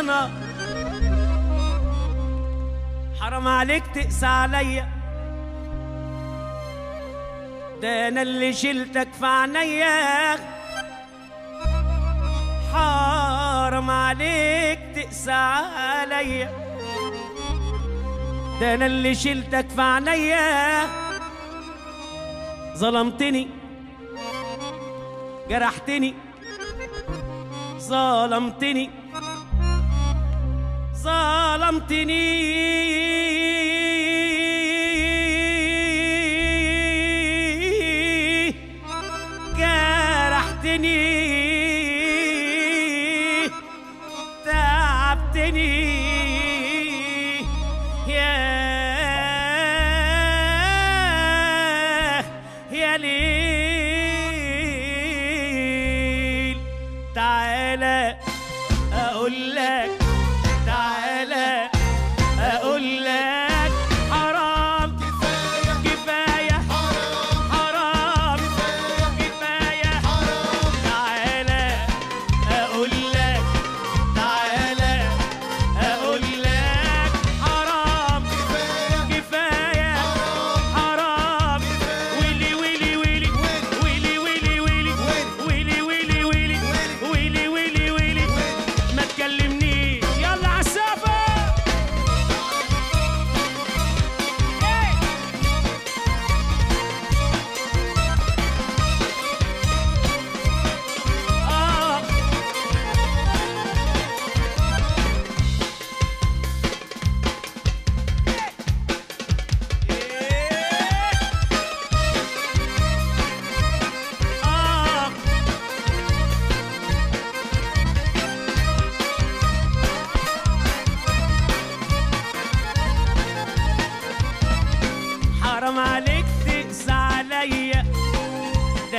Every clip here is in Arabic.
أنا حرام عليك تقسى عليا ده أنا اللي شلتك في عينيا حرام عليك تقسى عليا ده أنا اللي شلتك في عينيا ظلمتني. جرحتني. ظلمتني. ظلمتني.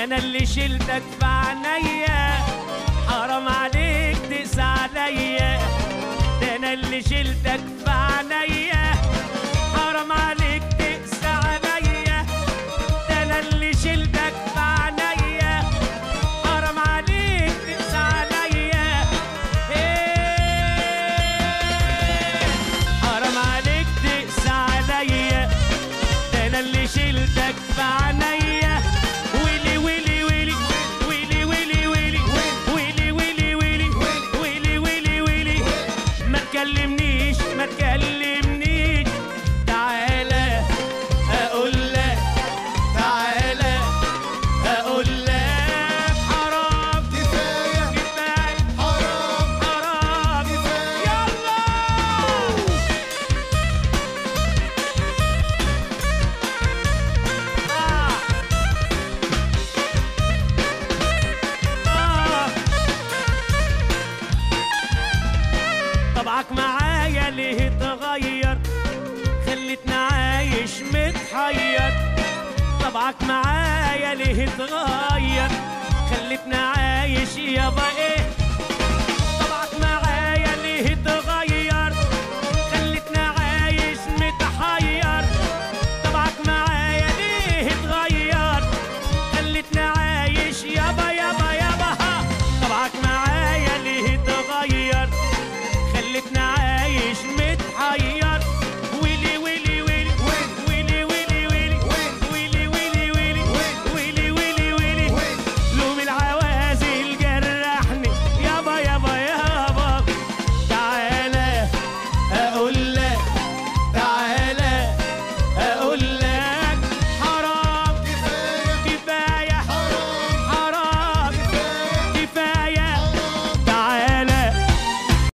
أنا اللي شلتك في عينيا. حرام عليك تقسى عليا. ده أنا اللي شلتك في اغير خلتنا عايش متحير. طبعك معايا ليه اتغير خلتنا عايش يابا